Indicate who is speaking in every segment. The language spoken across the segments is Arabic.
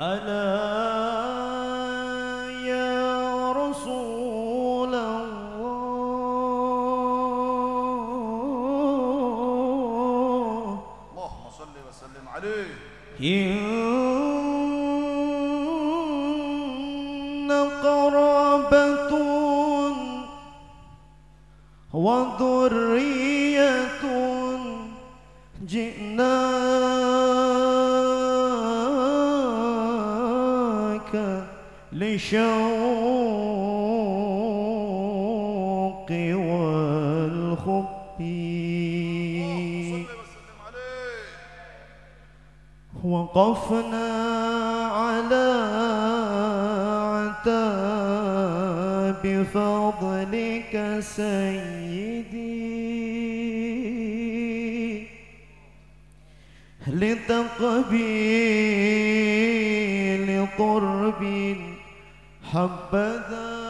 Speaker 1: ألا يا رسول الله؟
Speaker 2: اللهم صل وسلم عليه.
Speaker 1: إن قرابة وذرية جئناك لشوق والخب وقفنا على عتاب فضلك سيدي. لتقبيل قرب حبذا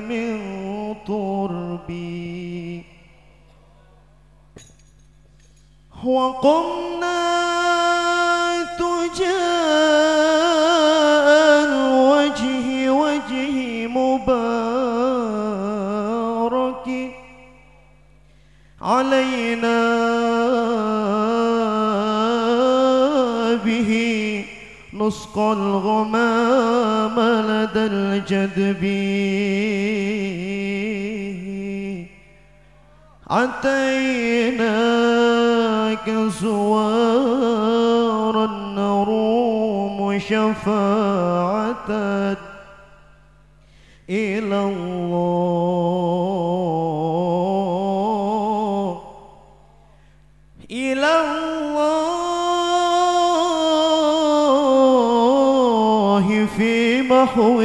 Speaker 1: من تربي وقمنا نسقى الغمام لدى الجدب. أتيناك زوارا نروم شفاعة إلى الله. إلى الله. في محو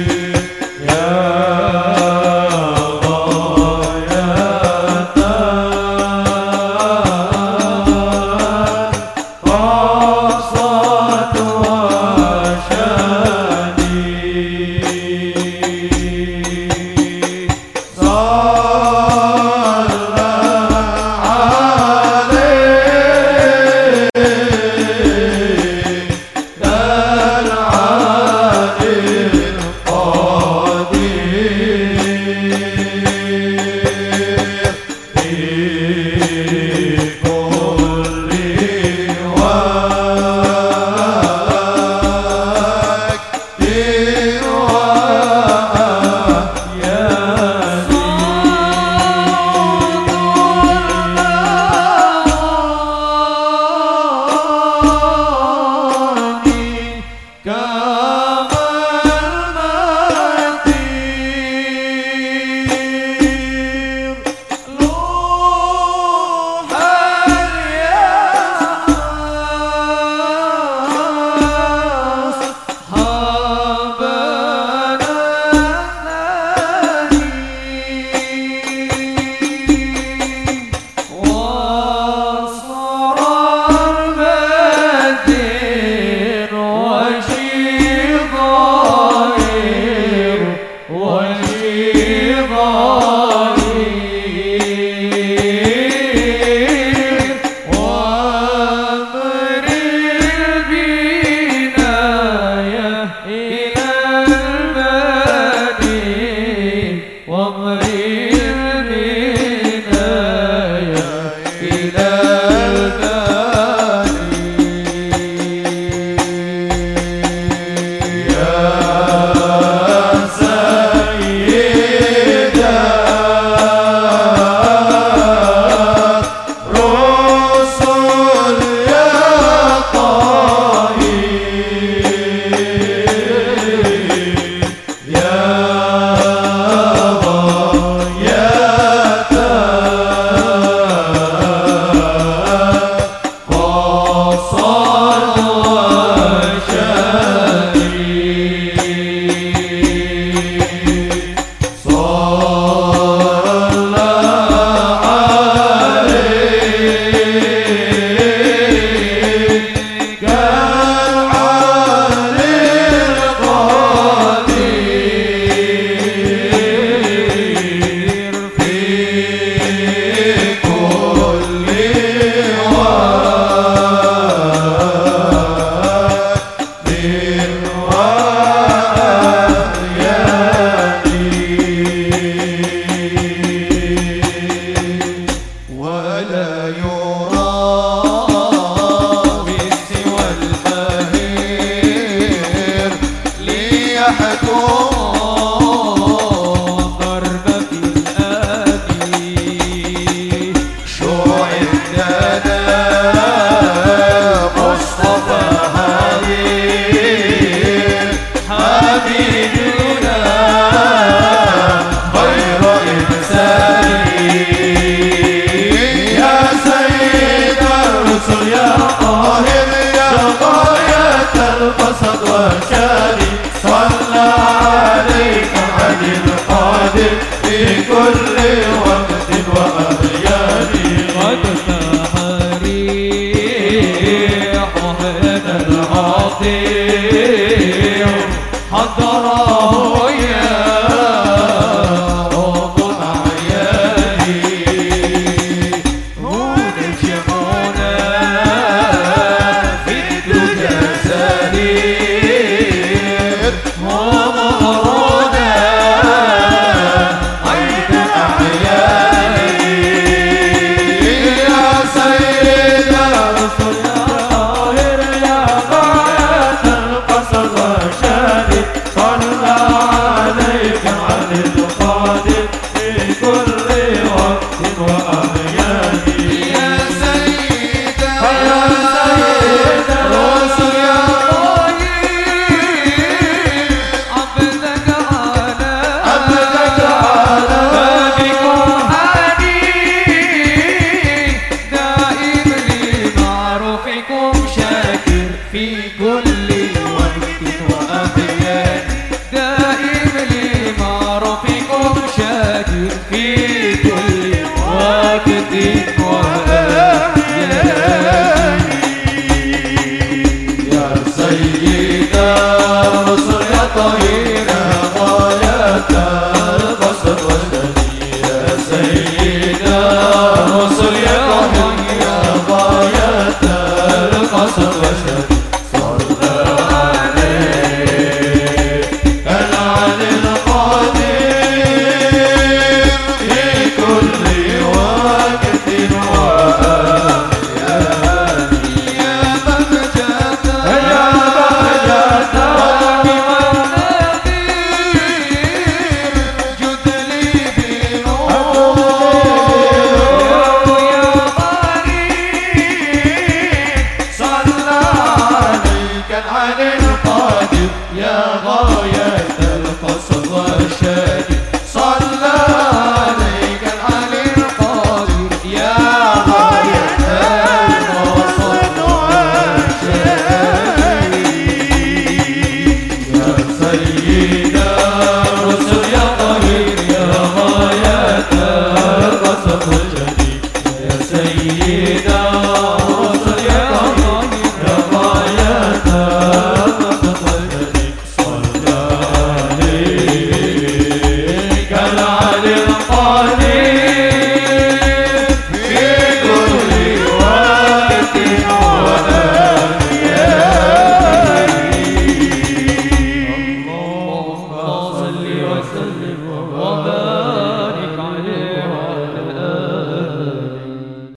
Speaker 3: you.
Speaker 4: صلى عليه